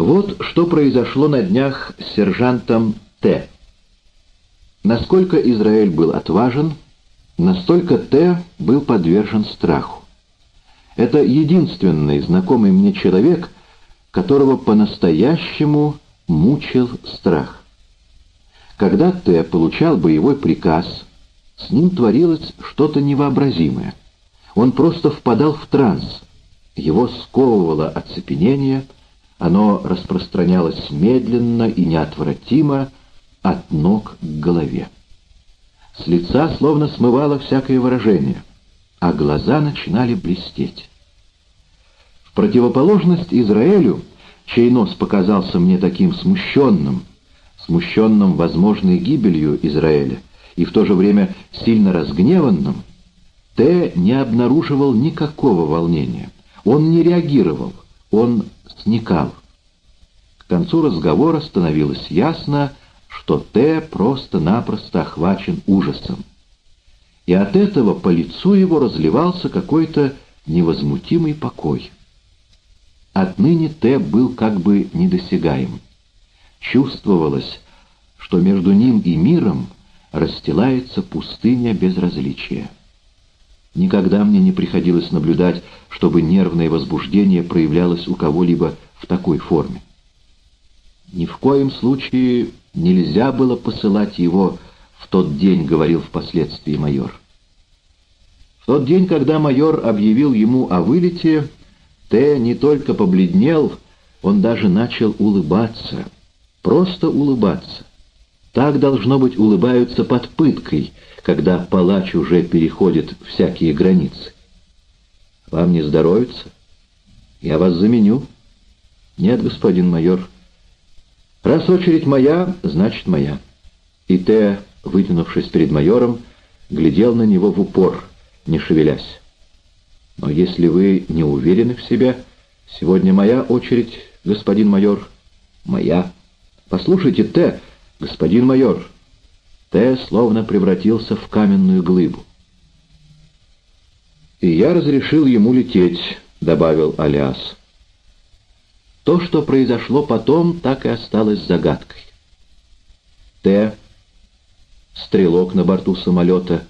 Вот что произошло на днях с сержантом Т. Насколько Израиль был отважен, настолько Т был подвержен страху. Это единственный знакомый мне человек, которого по-настоящему мучил страх. Когда Т получал боевой приказ, с ним творилось что-то невообразимое. Он просто впадал в транс. Его сковывало оцепенение, оно распространялось медленно и неотвратимо от ног к голове. С лица словно смывало всякое выражение, а глаза начинали блестеть. В противоположность Израилю, чей нос показался мне таким смущенным, смущенным возможной гибелью Израиля, и в то же время сильно разгневанным, Т не обнаруживал никакого волнения. Он не реагировал, он сникал. Концу разговора становилось ясно, что Т просто-напросто охвачен ужасом. И от этого по лицу его разливался какой-то невозмутимый покой. Отныне Т был как бы недосягаем. Чувствовалось, что между ним и миром расстилается пустыня безразличия. Никогда мне не приходилось наблюдать, чтобы нервное возбуждение проявлялось у кого-либо в такой форме. Ни в коем случае нельзя было посылать его в тот день, говорил впоследствии майор. В тот день, когда майор объявил ему о вылете, Т не только побледнел, он даже начал улыбаться. Просто улыбаться. Так, должно быть, улыбаются под пыткой, когда палач уже переходит всякие границы. Вам не здоровится? Я вас заменю. Нет, господин майор. Раз очередь моя, значит моя. И Т, вытянувшись перед майором, глядел на него в упор, не шевелясь. Но если вы не уверены в себе, сегодня моя очередь, господин майор. Моя. Послушайте, Т, господин майор. Т словно превратился в каменную глыбу. «И я разрешил ему лететь», — добавил Алиас. То, что произошло потом, так и осталось загадкой. Т, стрелок на борту самолета,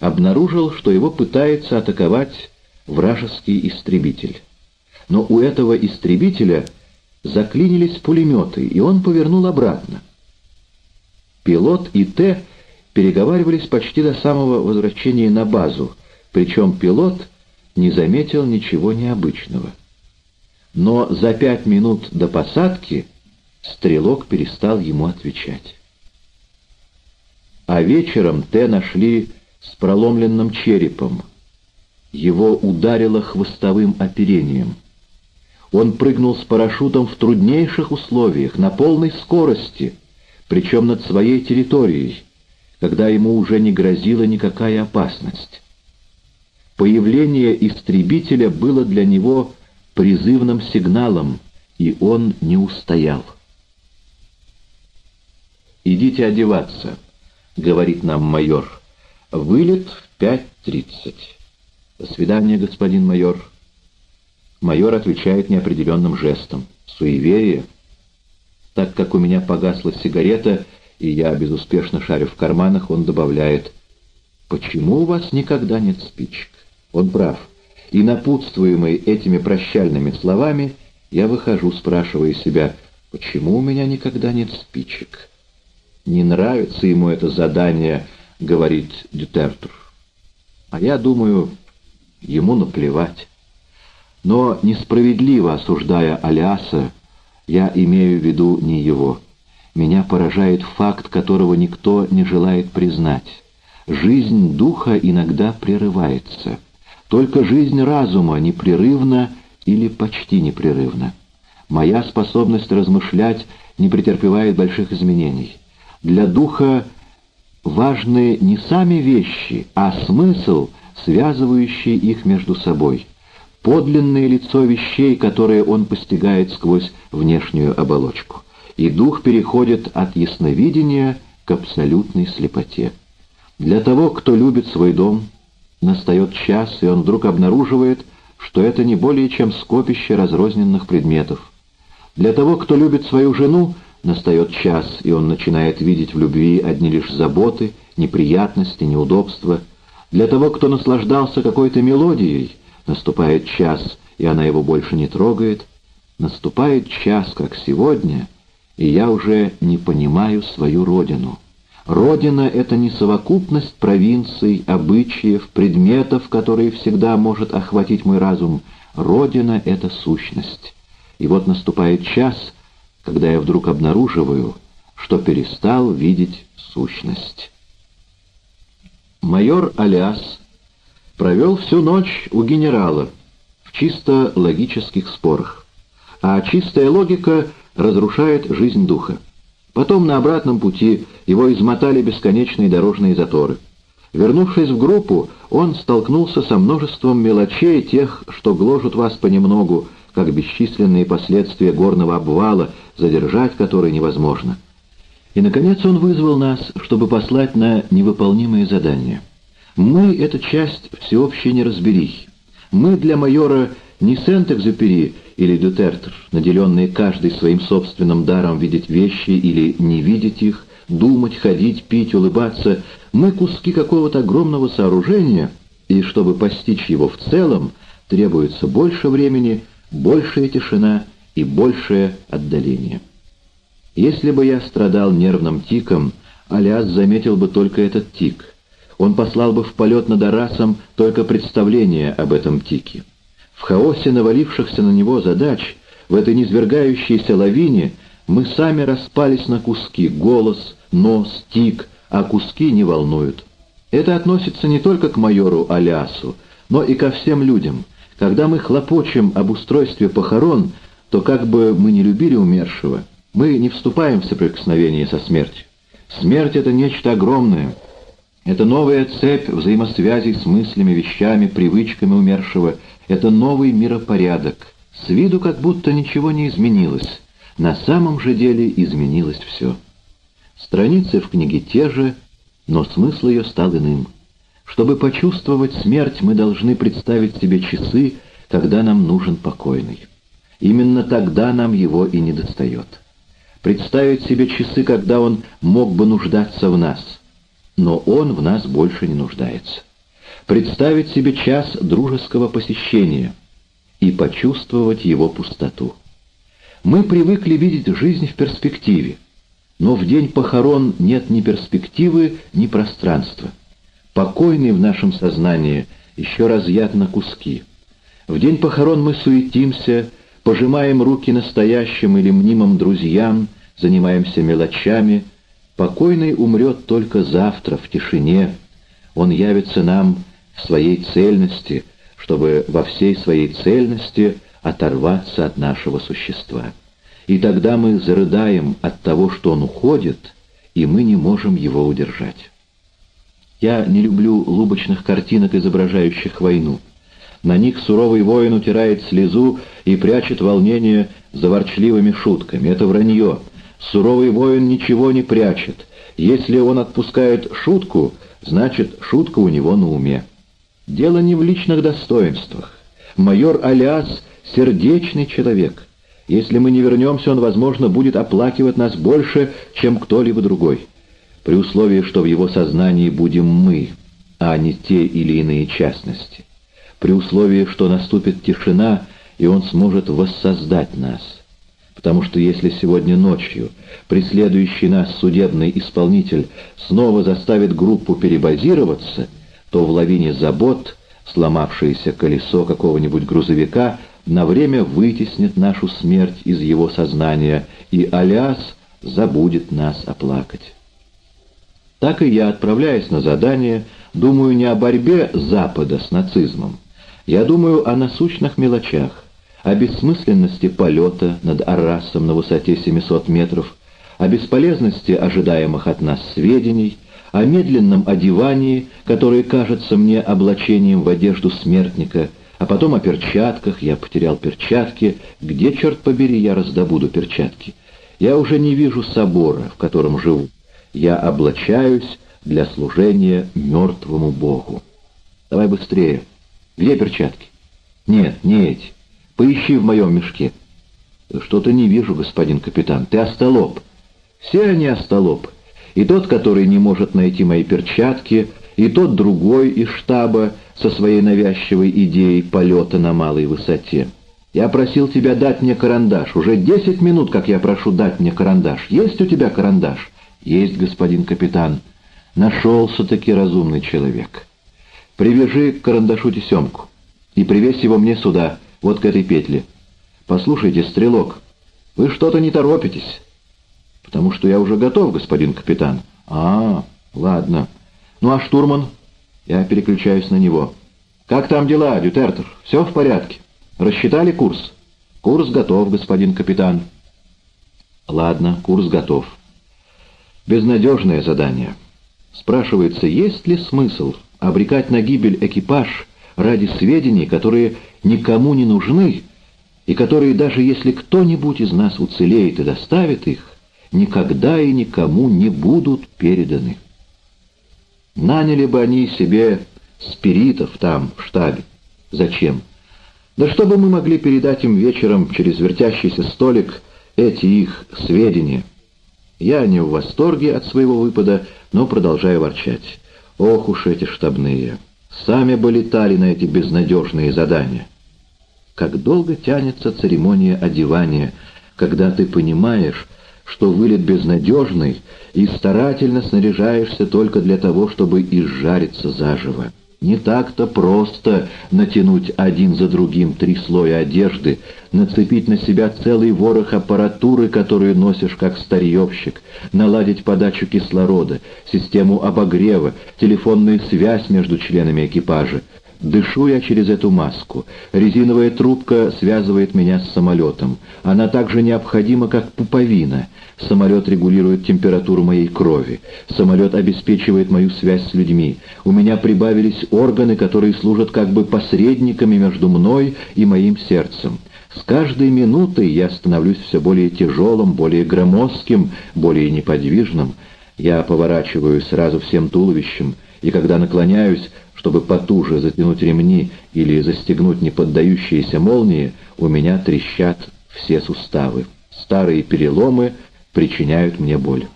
обнаружил, что его пытается атаковать вражеский истребитель. Но у этого истребителя заклинились пулеметы, и он повернул обратно. Пилот и Т переговаривались почти до самого возвращения на базу, причем пилот не заметил ничего необычного. Но за пять минут до посадки стрелок перестал ему отвечать. А вечером Т нашли с проломленным черепом. Его ударило хвостовым оперением. Он прыгнул с парашютом в труднейших условиях, на полной скорости — причем над своей территорией, когда ему уже не грозила никакая опасность. Появление истребителя было для него призывным сигналом, и он не устоял. «Идите одеваться», — говорит нам майор. «Вылет в 5.30». «До свидания, господин майор». Майор отвечает неопределенным жестом. «Суеверие?» Так как у меня погасла сигарета, и я безуспешно шарю в карманах, он добавляет, «Почему у вас никогда нет спичек?» Он прав. И напутствуемый этими прощальными словами, я выхожу, спрашивая себя, «Почему у меня никогда нет спичек?» «Не нравится ему это задание», — говорит Дютертур. А я думаю, ему наплевать. Но несправедливо осуждая Аляса, я имею в виду не его. Меня поражает факт, которого никто не желает признать. Жизнь духа иногда прерывается. Только жизнь разума непрерывна или почти непрерывна. Моя способность размышлять не претерпевает больших изменений. Для духа важны не сами вещи, а смысл, связывающий их между собой подлинное лицо вещей, которые он постигает сквозь внешнюю оболочку. И дух переходит от ясновидения к абсолютной слепоте. Для того, кто любит свой дом, настает час, и он вдруг обнаруживает, что это не более чем скопище разрозненных предметов. Для того, кто любит свою жену, настает час, и он начинает видеть в любви одни лишь заботы, неприятности, неудобства. Для того, кто наслаждался какой-то мелодией, наступает час, и она его больше не трогает. Наступает час, как сегодня, и я уже не понимаю свою родину. Родина — это не совокупность провинций, обычаев, предметов, которые всегда может охватить мой разум. Родина — это сущность. И вот наступает час, когда я вдруг обнаруживаю, что перестал видеть сущность. Майор Аляс провел всю ночь у генерала в чисто логических спорах, а чистая логика разрушает жизнь духа. Потом на обратном пути его измотали бесконечные дорожные заторы. Вернувшись в группу, он столкнулся со множеством мелочей, тех, что гложут вас понемногу, как бесчисленные последствия горного обвала, задержать который невозможно. И, наконец, он вызвал нас, чтобы послать на невыполнимые задания. Мы — это часть всеобщей неразберихи. Мы для майора не Сент-Экзюпери или Дютертер, наделенные каждый своим собственным даром видеть вещи или не видеть их, думать, ходить, пить, улыбаться. Мы куски какого-то огромного сооружения, и чтобы постичь его в целом, требуется больше времени, большая тишина и большее отдаление. Если бы я страдал нервным тиком, Алиас заметил бы только этот тик. Он послал бы в полет над Арасом только представление об этом тике. В хаосе навалившихся на него задач, в этой низвергающейся лавине, мы сами распались на куски, голос, нос, тик, а куски не волнуют. Это относится не только к майору Алясу, но и ко всем людям. Когда мы хлопочем об устройстве похорон, то как бы мы не любили умершего, мы не вступаем в соприкосновение со смертью. Смерть — это нечто огромное. Это новая цепь взаимосвязей с мыслями, вещами, привычками умершего — это новый миропорядок. С виду как будто ничего не изменилось. На самом же деле изменилось все. Страницы в книге те же, но смысл ее стал иным. Чтобы почувствовать смерть, мы должны представить себе часы, когда нам нужен покойный. Именно тогда нам его и недостает. Представить себе часы, когда он мог бы нуждаться в нас, но он в нас больше не нуждается представить себе час дружеского посещения и почувствовать его пустоту. Мы привыкли видеть жизнь в перспективе, но в день похорон нет ни перспективы, ни пространства. Покойный в нашем сознании еще разъят на куски. В день похорон мы суетимся, пожимаем руки настоящим или мнимым друзьям, занимаемся мелочами. Покойный умрет только завтра, в тишине. Он явится нам в своей цельности, чтобы во всей своей цельности оторваться от нашего существа. И тогда мы зарыдаем от того, что он уходит, и мы не можем его удержать. Я не люблю лубочных картинок, изображающих войну. На них суровый воин утирает слезу и прячет волнение за ворчливыми шутками. Это вранье. Суровый воин ничего не прячет. Если он отпускает шутку, значит, шутка у него на уме. Дело не в личных достоинствах. Майор Аляс — сердечный человек. Если мы не вернемся, он, возможно, будет оплакивать нас больше, чем кто-либо другой. При условии, что в его сознании будем мы, а не те или иные частности. При условии, что наступит тишина, и он сможет воссоздать нас. Потому что если сегодня ночью преследующий нас судебный исполнитель снова заставит группу перебазироваться — то в лавине забот сломавшееся колесо какого-нибудь грузовика на время вытеснит нашу смерть из его сознания, и Аляс забудет нас оплакать. Так и я, отправляясь на задание, думаю не о борьбе Запада с нацизмом. Я думаю о насущных мелочах, о бессмысленности полета над Арасом на высоте 700 метров, о бесполезности ожидаемых от нас сведений, о медленном одевании, которое кажется мне облачением в одежду смертника, а потом о перчатках, я потерял перчатки, где, черт побери, я раздобуду перчатки? Я уже не вижу собора, в котором живу. Я облачаюсь для служения мертвому Богу. Давай быстрее. Где перчатки? Нет, не эти. Поищи в моем мешке. Что-то не вижу, господин капитан. Ты остолоп. Все они остолоп. И тот, который не может найти мои перчатки, и тот другой из штаба со своей навязчивой идеей полета на малой высоте. Я просил тебя дать мне карандаш. Уже десять минут, как я прошу дать мне карандаш. Есть у тебя карандаш? Есть, господин капитан. Нашелся-таки разумный человек. Привяжи к карандашу тесемку и привесь его мне сюда, вот к этой петле. Послушайте, стрелок, вы что-то не торопитесь. Потому что я уже готов, господин капитан. А, ладно. Ну а штурман? Я переключаюсь на него. Как там дела, Дютертер? Все в порядке? Рассчитали курс? Курс готов, господин капитан. Ладно, курс готов. Безнадежное задание. Спрашивается, есть ли смысл обрекать на гибель экипаж ради сведений, которые никому не нужны, и которые, даже если кто-нибудь из нас уцелеет и доставит их, никогда и никому не будут переданы. Наняли бы они себе спиритов там, в штабе. Зачем? Да чтобы мы могли передать им вечером через вертящийся столик эти их сведения. Я не в восторге от своего выпада, но продолжаю ворчать. Ох уж эти штабные! Сами бы летали на эти безнадежные задания. Как долго тянется церемония одевания, когда ты понимаешь, что вылет безнадежный, и старательно снаряжаешься только для того, чтобы изжариться заживо. Не так-то просто натянуть один за другим три слоя одежды, нацепить на себя целый ворох аппаратуры, которую носишь как старьевщик, наладить подачу кислорода, систему обогрева, телефонную связь между членами экипажа. Дышу я через эту маску. Резиновая трубка связывает меня с самолетом. Она так же необходима, как пуповина. Самолет регулирует температуру моей крови. Самолет обеспечивает мою связь с людьми. У меня прибавились органы, которые служат как бы посредниками между мной и моим сердцем. С каждой минутой я становлюсь все более тяжелым, более громоздким, более неподвижным. Я поворачиваю сразу всем туловищем, и когда наклоняюсь, чтобы потуже затянуть ремни или застегнуть неподдающиеся молнии, у меня трещат все суставы. Старые переломы причиняют мне боль.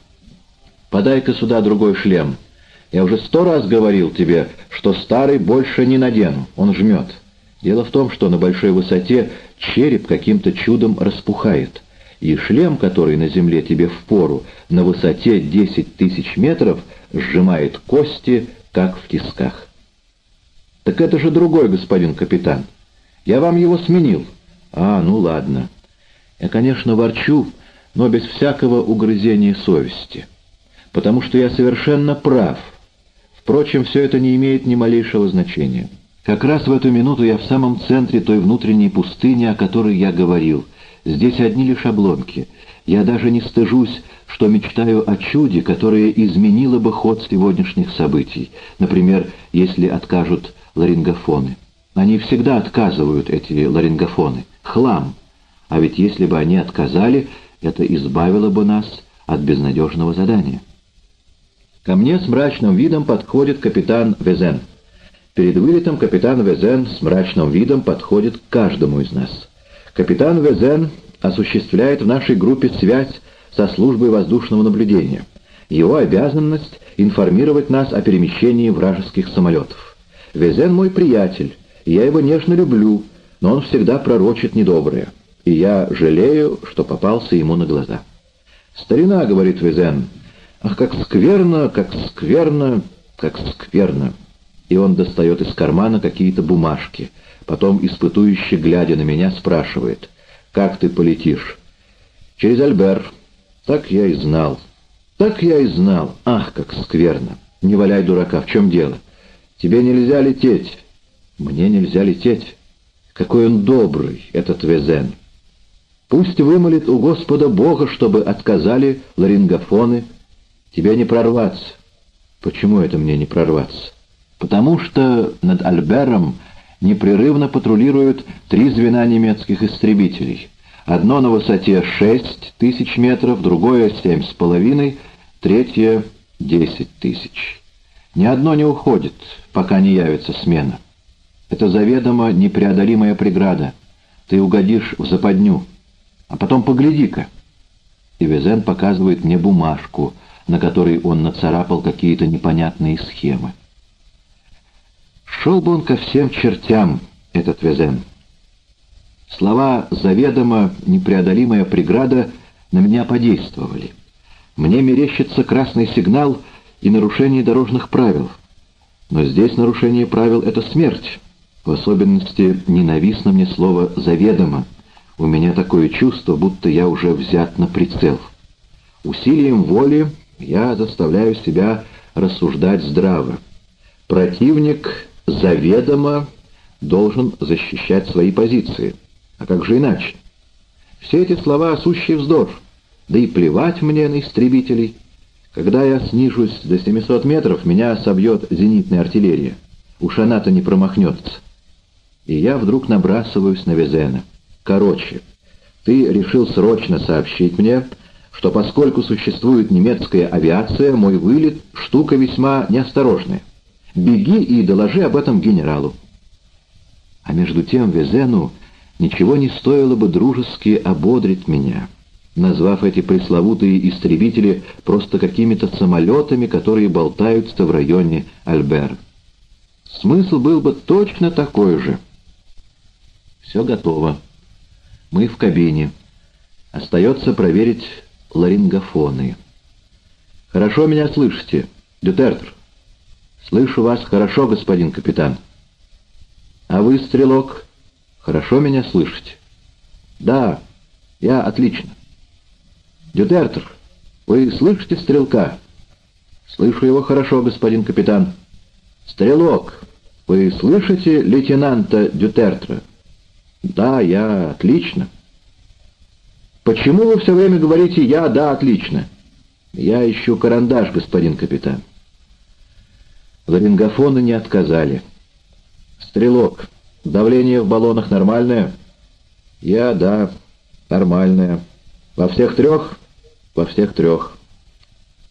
«Подай-ка сюда другой шлем. Я уже сто раз говорил тебе, что старый больше не надену, он жмет. Дело в том, что на большой высоте череп каким-то чудом распухает, и шлем, который на земле тебе в пору, на высоте 10 тысяч метров, сжимает кости, как в тисках. «Так это же другой господин капитан. Я вам его сменил». «А, ну ладно. Я, конечно, ворчу, но без всякого угрызения совести. Потому что я совершенно прав. Впрочем, все это не имеет ни малейшего значения. Как раз в эту минуту я в самом центре той внутренней пустыни, о которой я говорил. Здесь одни лишь обломки. Я даже не стыжусь, что мечтаю о чуде, которое изменило бы ход сегодняшних событий. Например, если откажут ларингофоны. Они всегда отказывают, эти ларингофоны. Хлам. А ведь если бы они отказали, это избавило бы нас от безнадежного задания. Ко мне с мрачным видом подходит капитан Везен. Перед вылетом капитан Везен с мрачным видом подходит к каждому из нас. Капитан Везен осуществляет в нашей группе связь со службой воздушного наблюдения. Его обязанность — информировать нас о перемещении вражеских самолетов. Везен мой приятель, я его нежно люблю, но он всегда пророчит недоброе, и я жалею, что попался ему на глаза. «Старина», — говорит Везен, — «ах, как скверно, как скверно, как скверно!» И он достает из кармана какие-то бумажки, потом, испытующе глядя на меня, спрашивает, «Как ты полетишь?» «Через Альбер». «Так я и знал». «Так я и знал. Ах, как скверно! Не валяй дурака, в чем дело?» Тебе нельзя лететь. Мне нельзя лететь. Какой он добрый, этот Везен. Пусть вымолит у Господа Бога, чтобы отказали ларингофоны. Тебе не прорваться. Почему это мне не прорваться? Потому что над Альбером непрерывно патрулируют три звена немецких истребителей. Одно на высоте 6 тысяч метров, другое семь с половиной, третье — десять тысяч. Ни одно не уходит, пока не явится смена. Это заведомо непреодолимая преграда. Ты угодишь в западню. А потом погляди-ка. И Везен показывает мне бумажку, на которой он нацарапал какие-то непонятные схемы. Шел бы он ко всем чертям, этот Везен. Слова «заведомо непреодолимая преграда» на меня подействовали. Мне мерещится красный сигнал и нарушение дорожных правил. Но здесь нарушение правил — это смерть. В особенности ненавистно мне слово «заведомо». У меня такое чувство, будто я уже взят на прицел. Усилием воли я заставляю себя рассуждать здраво. Противник заведомо должен защищать свои позиции. А как же иначе? Все эти слова — сущий вздор. Да и плевать мне на истребителей. Когда я снижусь до 700 метров, меня собьет зенитная артиллерия. Уж она-то не промахнется. И я вдруг набрасываюсь на Везена. Короче, ты решил срочно сообщить мне, что поскольку существует немецкая авиация, мой вылет — штука весьма неосторожная. Беги и доложи об этом генералу. А между тем Везену ничего не стоило бы дружески ободрить меня — назвав эти пресловутые истребители просто какими-то самолетами, которые болтаются в районе Альбер. Смысл был бы точно такой же. Все готово. Мы в кабине. Остается проверить ларингофоны. «Хорошо меня слышите, Дютертр?» «Слышу вас хорошо, господин капитан». «А вы, стрелок, хорошо меня слышите?» «Да, я отлично». «Дютертер, вы слышите стрелка?» «Слышу его хорошо, господин капитан». «Стрелок, вы слышите лейтенанта Дютертра?» «Да, я отлично». «Почему вы все время говорите «я, да, отлично»?» «Я ищу карандаш, господин капитан». Ларингофоны не отказали. «Стрелок, давление в баллонах нормальное?» «Я, да, нормальное». «Во всех трех?» во всех трех.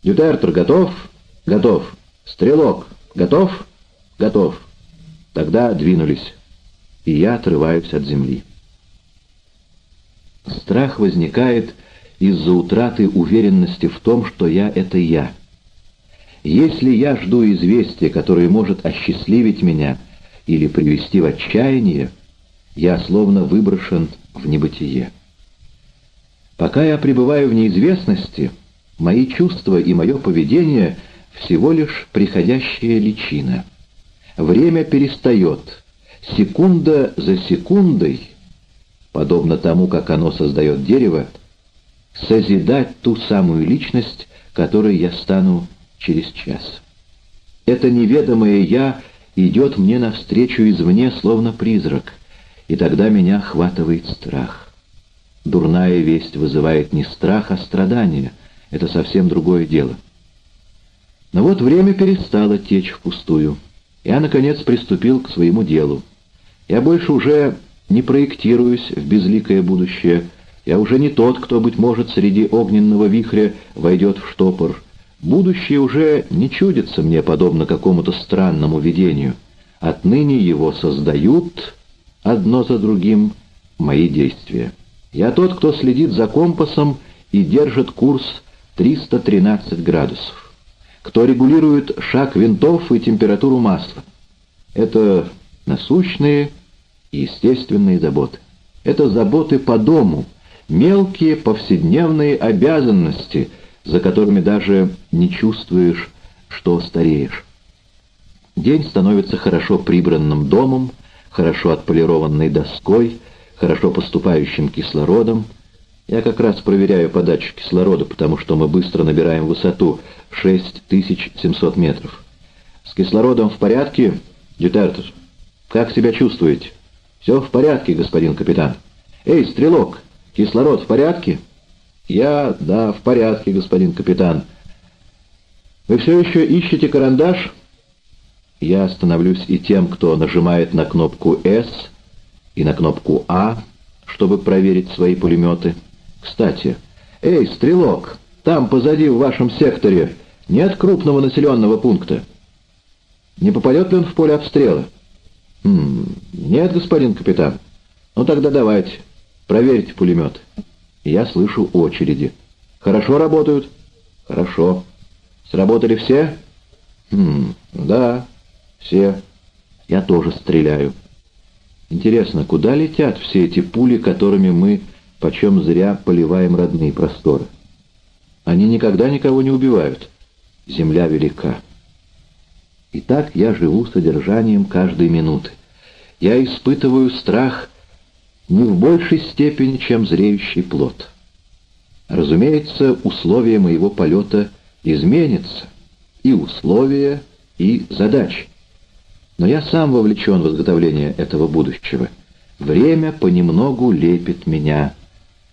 Дютертер готов? Готов. Стрелок готов? Готов. Тогда двинулись, и я отрываюсь от земли. Страх возникает из-за утраты уверенности в том, что я — это я. Если я жду известия, которое может осчастливить меня или привести в отчаяние, я словно выброшен в небытие. Пока я пребываю в неизвестности, мои чувства и мое поведение всего лишь приходящая личина. Время перестает, секунда за секундой, подобно тому, как оно создает дерево, созидать ту самую личность, которой я стану через час. Это неведомое «я» идет мне навстречу извне, словно призрак, и тогда меня охватывает страх. Дурная весть вызывает не страх, а страдание. Это совсем другое дело. Но вот время перестало течь впустую. Я, наконец, приступил к своему делу. Я больше уже не проектируюсь в безликое будущее. Я уже не тот, кто, быть может, среди огненного вихря войдет в штопор. Будущее уже не чудится мне, подобно какому-то странному видению. Отныне его создают одно за другим мои действия. Я тот, кто следит за компасом и держит курс 313 градусов. Кто регулирует шаг винтов и температуру масла. Это насущные и естественные заботы. Это заботы по дому, мелкие повседневные обязанности, за которыми даже не чувствуешь, что стареешь. День становится хорошо прибранным домом, хорошо отполированной доской, хорошо поступающим кислородом. Я как раз проверяю подачу кислорода, потому что мы быстро набираем высоту 6700 метров. С кислородом в порядке, Дютертер? Как себя чувствуете? Все в порядке, господин капитан. Эй, стрелок, кислород в порядке? Я, да, в порядке, господин капитан. Вы все еще ищете карандаш? Я становлюсь и тем, кто нажимает на кнопку «С», и на кнопку «А», чтобы проверить свои пулеметы. Кстати, эй, стрелок, там позади в вашем секторе нет крупного населенного пункта? Не попадет ли он в поле обстрела? Хм, нет, господин капитан. Ну тогда давайте, проверьте пулемет. Я слышу очереди. «Хорошо работают?» «Хорошо. Сработали все?» «Хм, да, все. Я тоже стреляю». Интересно, куда летят все эти пули, которыми мы почем зря поливаем родные просторы? Они никогда никого не убивают. Земля велика. И так я живу содержанием каждой минуты. Я испытываю страх не в большей степени, чем зреющий плод. Разумеется, условия моего полета изменятся, и условия, и задачи. Но я сам вовлечен в изготовление этого будущего. Время понемногу лепит меня.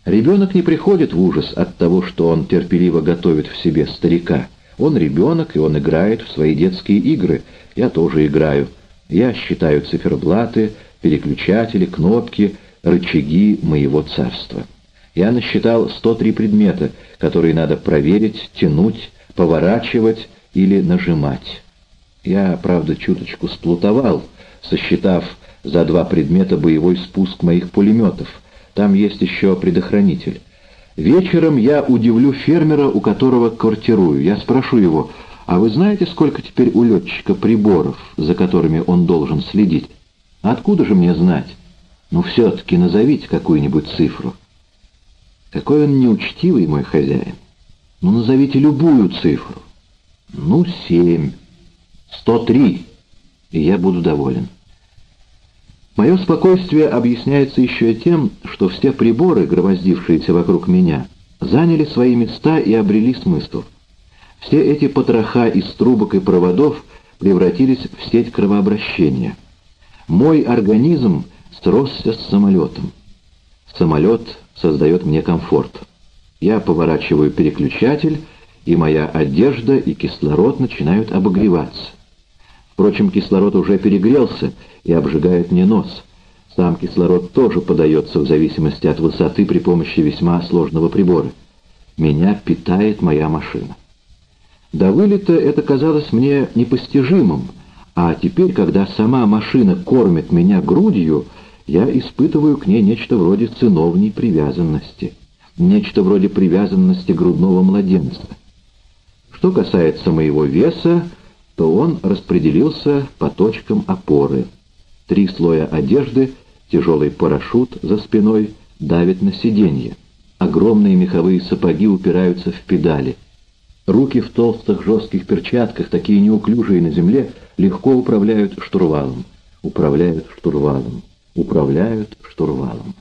Ребенок не приходит в ужас от того, что он терпеливо готовит в себе старика. Он ребенок, и он играет в свои детские игры. Я тоже играю. Я считаю циферблаты, переключатели, кнопки, рычаги моего царства. Я насчитал 103 предмета, которые надо проверить, тянуть, поворачивать или нажимать. Я, правда, чуточку сплутовал, сосчитав за два предмета боевой спуск моих пулеметов. Там есть еще предохранитель. Вечером я удивлю фермера, у которого квартирую. Я спрошу его, а вы знаете, сколько теперь у летчика приборов, за которыми он должен следить? Откуда же мне знать? Ну, все-таки назовите какую-нибудь цифру. Какой он неучтивый, мой хозяин. Ну, назовите любую цифру. Ну, семь. Сто три. И я буду доволен. Мое спокойствие объясняется еще тем, что все приборы, громоздившиеся вокруг меня, заняли свои места и обрели смысл. Все эти потроха из трубок и проводов превратились в сеть кровообращения. Мой организм сросся с самолетом. Самолет создает мне комфорт. Я поворачиваю переключатель, и моя одежда и кислород начинают обогреваться. Впрочем, кислород уже перегрелся и обжигает мне нос. Сам кислород тоже подается в зависимости от высоты при помощи весьма сложного прибора. Меня питает моя машина. До вылета это казалось мне непостижимым, а теперь, когда сама машина кормит меня грудью, я испытываю к ней нечто вроде сыновней привязанности, нечто вроде привязанности грудного младенца. Что касается моего веса, то он распределился по точкам опоры. Три слоя одежды, тяжелый парашют за спиной давит на сиденье. Огромные меховые сапоги упираются в педали. Руки в толстых жестких перчатках, такие неуклюжие на земле, легко управляют штурвалом. Управляют штурвалом. Управляют штурвалом.